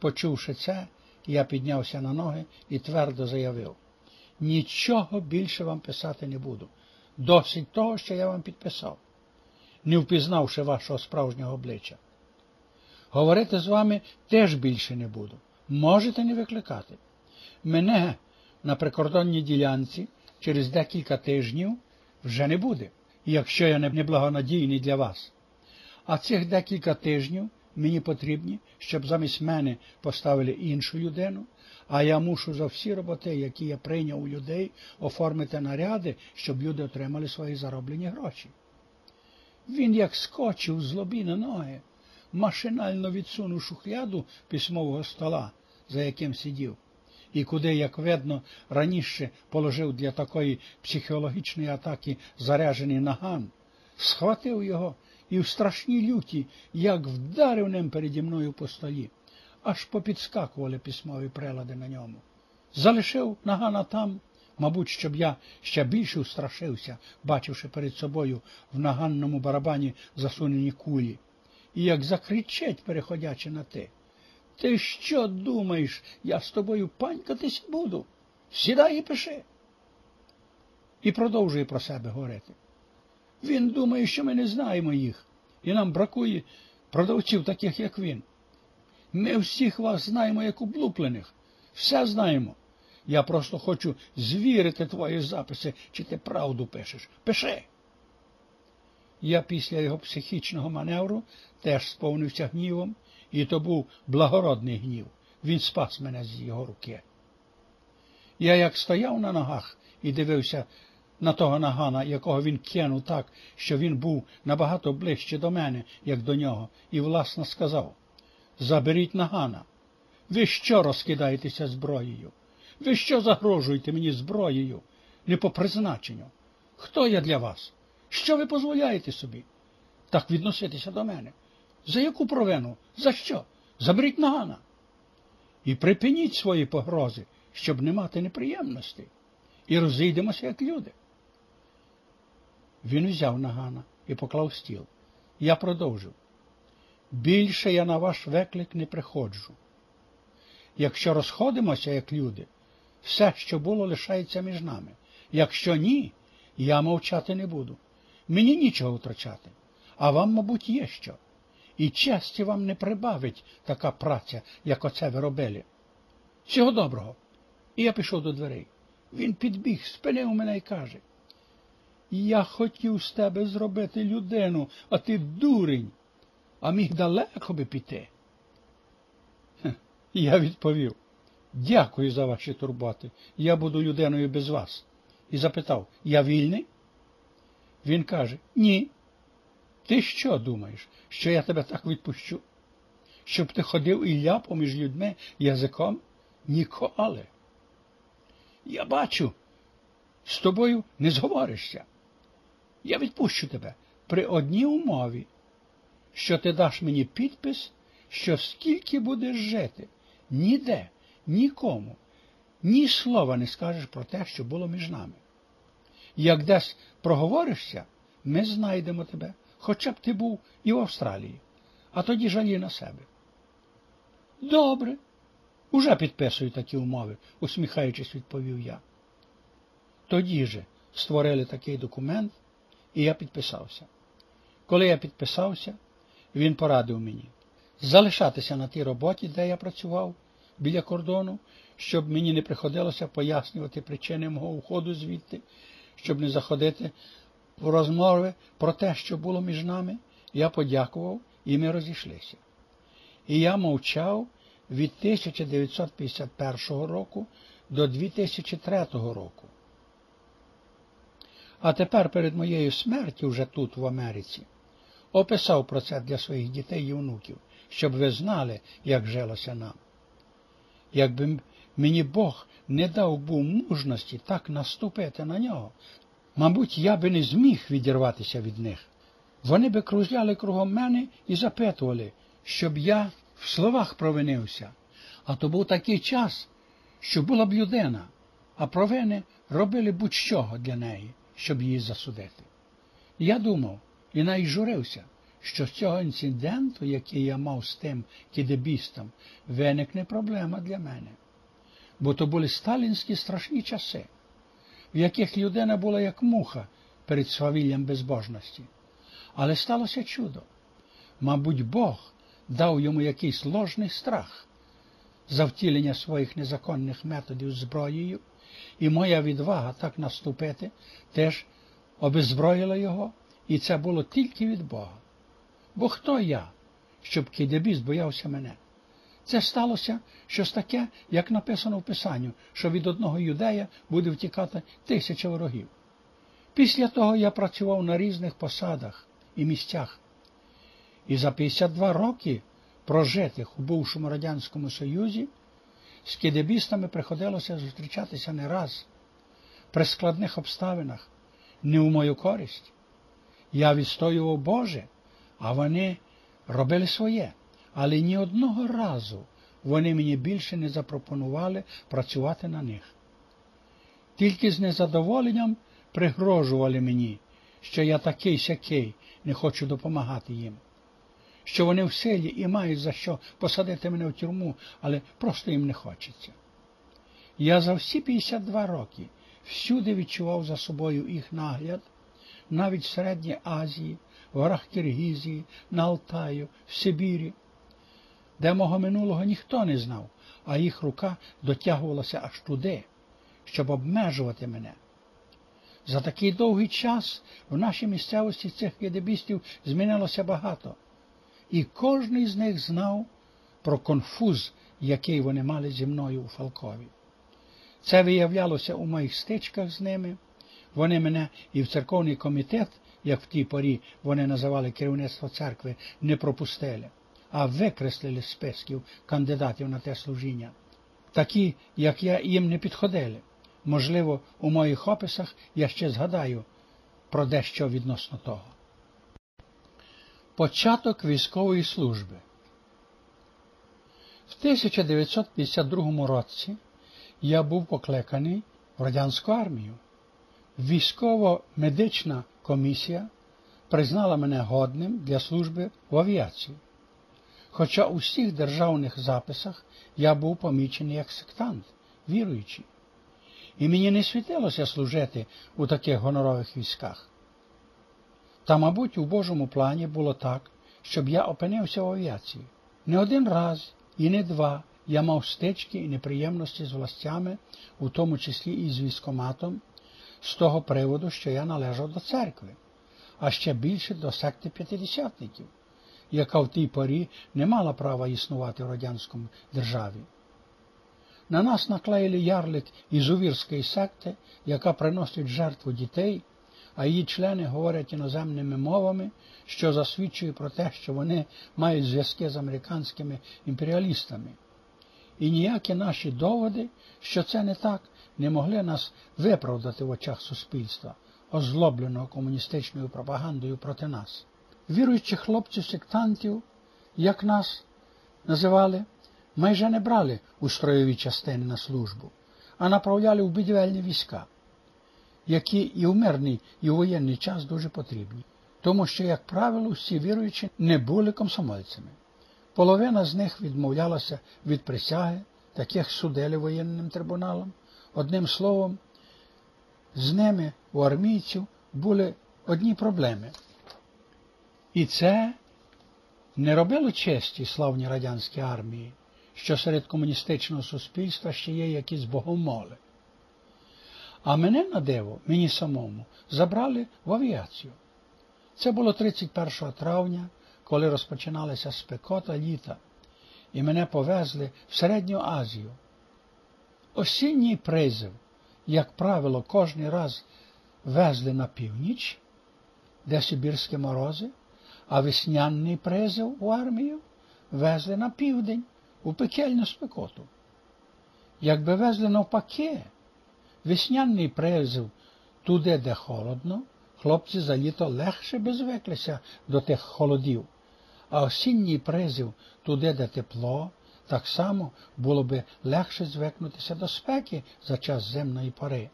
Почувши це, я піднявся на ноги і твердо заявив нічого більше вам писати не буду. Досить того, що я вам підписав, не впізнавши вашого справжнього обличчя. Говорити з вами теж більше не буду. Можете не викликати. Мене на прикордонній ділянці через декілька тижнів вже не буде, якщо я не благонадійний для вас. А цих декілька тижнів мені потрібні, щоб замість мене поставили іншу людину, а я мушу за всі роботи, які я прийняв у людей, оформити наряди, щоб люди отримали свої зароблені гроші. Він, як скочив з лобі на ноги, машинально відсунув шухляду письмового стола, за яким сидів, і куди, як видно, раніше положив для такої психологічної атаки заряджений наган, схватив його і в страшній люті, як вдарив ним переді мною по столі, аж попідскакували письмові прилади на ньому. Залишив нагана там, мабуть, щоб я ще більше устрашився, бачивши перед собою в наганному барабані засунені кулі, і як закричать, переходячи на те. Ти що думаєш, я з тобою панькатись буду? Сідай і пиши. І продовжує про себе говорити. Він думає, що ми не знаємо їх, і нам бракує продавців, таких, як він. Ми всіх вас знаємо, як облуплених, все знаємо. Я просто хочу звірити твої записи, чи ти правду пишеш. Пиши. Я після його психічного маневру теж сповнився гнівом, і то був благородний гнів. Він спас мене з його руки. Я як стояв на ногах і дивився на того нагана, якого він кинув так, що він був набагато ближче до мене, як до нього, і власно сказав Заберіть нагана. Ви що розкидаєтеся зброєю? Ви що загрожуєте мені зброєю, не по призначенню? Хто я для вас? Що ви дозволяєте собі? Так відноситися до мене. За яку провину? За що? Заберіть нагана. І припиніть свої погрози, щоб не мати неприємностей, і розійдемося, як люди. Він взяв нагана і поклав стіл. Я продовжив. Більше я на ваш виклик не приходжу. Якщо розходимося, як люди, все, що було, лишається між нами. Якщо ні, я мовчати не буду. Мені нічого втрачати, а вам, мабуть, є що. І честі вам не прибавить така праця, як оце ви робили. Всього доброго. І я пішов до дверей. Він підбіг, спинив мене і каже Я хотів з тебе зробити людину, а ти дурень, а міг далеко би піти. Я відповів Дякую за ваші турботи. Я буду людиною без вас. І запитав Я вільний? Він каже Ні. Ти що думаєш, що я тебе так відпущу? Щоб ти ходив і ляпав поміж людьми язиком? Ніколи. Я бачу, з тобою не зговоришся. Я відпущу тебе при одній умові, що ти даш мені підпис, що скільки будеш жити, ніде, нікому, ні слова не скажеш про те, що було між нами. Як десь проговоришся, ми знайдемо тебе, хоча б ти був і в Австралії, а тоді жалі на себе. Добре, уже підписую такі умови, усміхаючись, відповів я. Тоді же створили такий документ, і я підписався. Коли я підписався, він порадив мені залишатися на тій роботі, де я працював, біля кордону, щоб мені не приходилося пояснювати причини мого уходу звідти, щоб не заходити в розмови про те, що було між нами. Я подякував, і ми розійшлися. І я мовчав від 1951 року до 2003 року. А тепер перед моєю смертю вже тут, в Америці, описав про це для своїх дітей і внуків, щоб ви знали, як жилося нам. Якби мені Бог не дав був мужності так наступити на нього, мабуть, я би не зміг відірватися від них. Вони би кружляли кругом мене і запитували, щоб я в словах провинився. А то був такий час, що була б людина, а провини робили будь-що для неї, щоб її засудити. Я думав і навіть журився, що з цього інциденту, який я мав з тим кідебістом, виникне проблема для мене. Бо то були сталінські страшні часи, в яких людина була як муха перед свавіллям безбожності. Але сталося чудо. Мабуть, Бог дав йому якийсь ложний страх за втілення своїх незаконних методів зброєю, і моя відвага так наступити теж обезброїла його, і це було тільки від Бога. Бо хто я, щоб кидебіст боявся мене? Це сталося щось таке, як написано в Писанню, що від одного юдея буде втікати тисяча ворогів. Після того я працював на різних посадах і місцях. І за 52 роки, прожитих у бувшому Радянському Союзі, з кидебістами приходилося зустрічатися не раз, при складних обставинах, не у мою користь. Я відстоював Боже, а вони робили своє. Але ні одного разу вони мені більше не запропонували працювати на них. Тільки з незадоволенням пригрожували мені, що я такий сякий, не хочу допомагати їм, що вони в силі і мають за що посадити мене в тюрму, але просто їм не хочеться. Я за всі 52 роки всюди відчував за собою їх нагляд, навіть в Середній Азії, в горах Киргізії, на Алтаю, в Сибірі, де мого минулого ніхто не знав, а їх рука дотягувалася аж туди, щоб обмежувати мене. За такий довгий час в нашій місцевості цих єдебістів змінилося багато, і кожен з них знав про конфуз, який вони мали зі мною у Фалкові. Це виявлялося у моїх стичках з ними. Вони мене і в церковний комітет, як в тій порі вони називали керівництво церкви, не пропустили, а викреслили списків кандидатів на те служіння. Такі, як я, їм не підходили. Можливо, у моїх описах я ще згадаю про дещо відносно того. Початок військової служби. В 1952 році я був покликаний в радянську армію. Військово-медична комісія признала мене годним для служби в авіації. Хоча у всіх державних записах я був помічений як сектант, віруючий і мені не світилося служити у таких гонорових військах. Та, мабуть, у Божому плані було так, щоб я опинився в авіації. Не один раз і не два я мав стички і неприємності з властями, у тому числі і з військоматом, з того приводу, що я належав до церкви, а ще більше до секти п'ятидесятників, яка в тій порі не мала права існувати в радянському державі. На нас наклеїли ярлик ізувірської секти, яка приносить жертву дітей, а її члени говорять іноземними мовами, що засвідчує про те, що вони мають зв'язки з американськими імперіалістами. І ніякі наші доводи, що це не так, не могли нас виправдати в очах суспільства, озлобленого комуністичною пропагандою проти нас. Віруючих хлопців-сектантів, як нас називали, майже не брали у строєві частини на службу, а направляли у будівельні війська, які і в мирний, і в воєнний час дуже потрібні, тому що, як правило, всі віруючі не були комсомольцями. Половина з них відмовлялася від присяги, таких судили воєнним трибуналом. Одним словом, з ними у армійців були одні проблеми. І це не робило честі славній радянській армії, що серед комуністичного суспільства ще є якісь богомоли. А мене на диво, мені самому, забрали в авіацію. Це було 31 травня, коли розпочиналася спекота літа, і мене повезли в Середню Азію. Осінній призив, як правило, кожний раз везли на північ, де Сибірські морози, а весняний призив у армію везли на південь, у пекельну спекоту. Якби везли навпаки, весняний призив туди, де холодно, хлопці за літо легше би звиклися до тих холодів, а осінній призив туди, де тепло, так само було би легше звикнутися до спеки за час земної пори.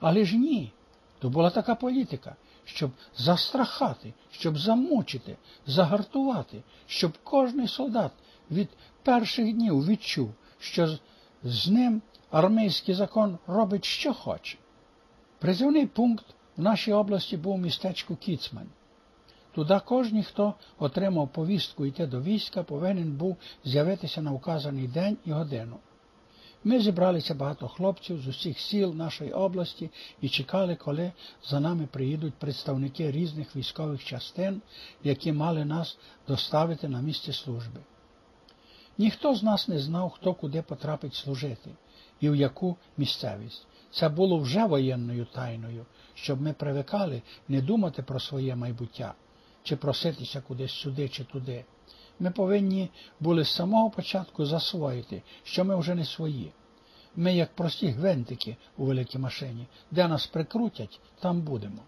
Але ж ні, то була така політика, щоб застрахати, щоб замучити, загартувати, щоб кожний солдат від перших днів відчув, що з ним армійський закон робить, що хоче. Призивний пункт в нашій області був містечко Кіцмань. Туди кожен, хто отримав повістку йти до війська, повинен був з'явитися на вказаний день і годину. Ми зібралися багато хлопців з усіх сіл нашої області і чекали, коли за нами приїдуть представники різних військових частин, які мали нас доставити на місце служби. Ніхто з нас не знав, хто куди потрапить служити і в яку місцевість. Це було вже воєнною тайною, щоб ми привикали не думати про своє майбуття чи проситися кудись сюди чи туди. Ми повинні були з самого початку засвоїти, що ми вже не свої. Ми, як прості гвинтики у великій машині, де нас прикрутять, там будемо.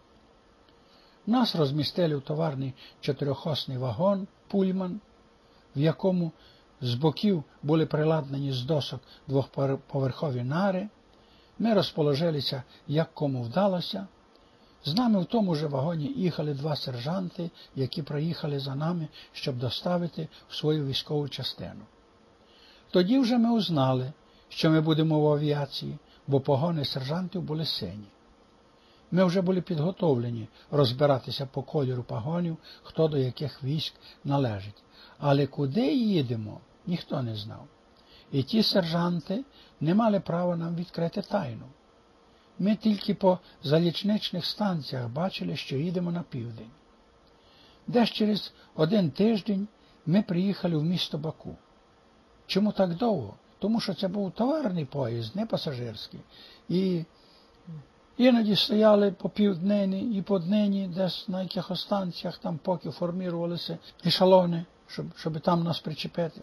Нас розмістили в товарний чотирьохосний вагон, пульман, в якому з боків були приладнані з досок двохповерхові нари. Ми розположилися, як кому вдалося. З нами в тому же вагоні їхали два сержанти, які проїхали за нами, щоб доставити в свою військову частину. Тоді вже ми узнали, що ми будемо в авіації, бо погони сержантів були сині. Ми вже були підготовлені розбиратися по кольору погонів, хто до яких військ належить. Але куди їдемо, ніхто не знав. І ті сержанти не мали права нам відкрити тайну. Ми тільки по залічничних станціях бачили, що їдемо на південь. Десь через один тиждень ми приїхали в місто Баку. Чому так довго? Тому що це був товарний поїзд, не пасажирський. І іноді стояли по півднині і по днині, десь на якихось станціях, там поки формірувалися ешелони, щоб щоб там нас причепити.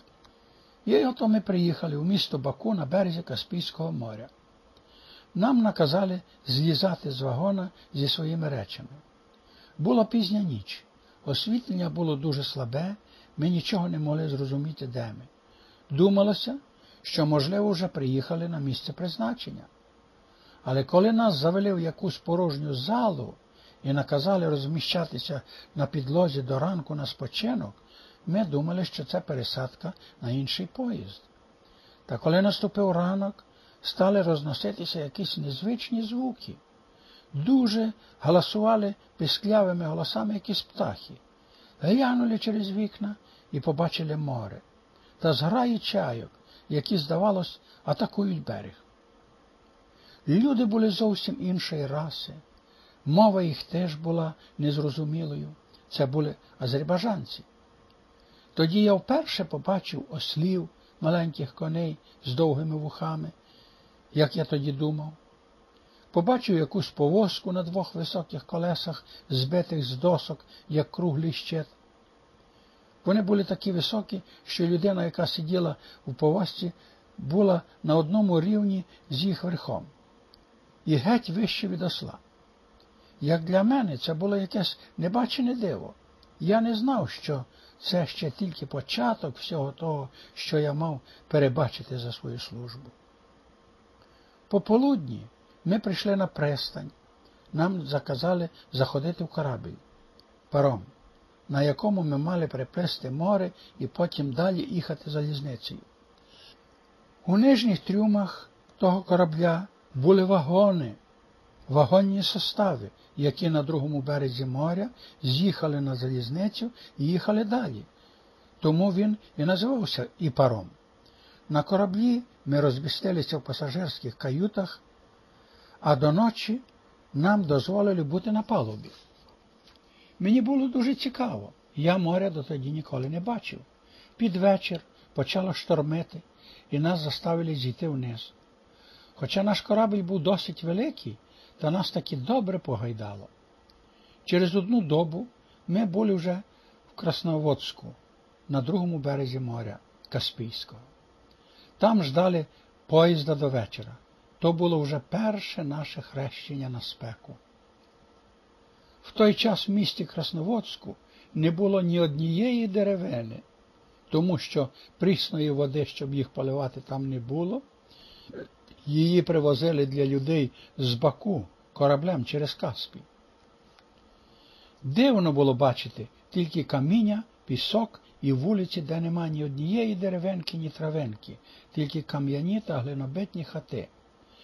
І ото ми приїхали в місто Баку на березі Каспійського моря. Нам наказали злізати з вагона зі своїми речами. Була пізня ніч, освітлення було дуже слабе, ми нічого не могли зрозуміти, де ми. Думалося, що, можливо, вже приїхали на місце призначення. Але коли нас завели в якусь порожню залу і наказали розміщатися на підлозі до ранку на спочинок, ми думали, що це пересадка на інший поїзд. Та коли наступив ранок, стали розноситися якісь незвичні звуки. Дуже галасували пісклявими голосами якісь птахи, глянули через вікна і побачили море та зграї чайок, які, здавалось, атакують берег. Люди були зовсім іншої раси, мова їх теж була незрозумілою. Це були азербайджанці. Тоді я вперше побачив ослів маленьких коней з довгими вухами, як я тоді думав. Побачив якусь повозку на двох високих колесах, збитих з досок, як круглий щит. Вони були такі високі, що людина, яка сиділа у повозці, була на одному рівні з їх верхом, і геть вище від осла. Як для мене це було якесь небачене диво. Я не знав, що це ще тільки початок всього того, що я мав перебачити за свою службу. Пополудні ми прийшли на пристань. Нам заказали заходити в корабель паром, на якому ми мали приплести море і потім далі їхати залізницею. У нижніх трюмах того корабля були вагони, вагонні состави, які на другому березі моря з'їхали на залізницю і їхали далі. Тому він і називався і паром. На кораблі ми розмістилися в пасажирських каютах, а до ночі нам дозволили бути на палубі. Мені було дуже цікаво, я моря дотоді ніколи не бачив. Під вечір почало штормити, і нас заставили зійти вниз. Хоча наш корабль був досить великий, та нас таки добре погайдало. Через одну добу ми були вже в Красноводську, на другому березі моря Каспійського. Там ждали поїзда до вечора. То було вже перше наше хрещення на спеку. В той час в місті Красноводську не було ні однієї деревини, тому що прісної води, щоб їх поливати, там не було. Її привозили для людей з Баку кораблем через Каспій. Дивно було бачити тільки каміння, пісок і вулиці, де нема ні однієї деревенки, ні травенки, тільки кам'яні та глинобитні хати.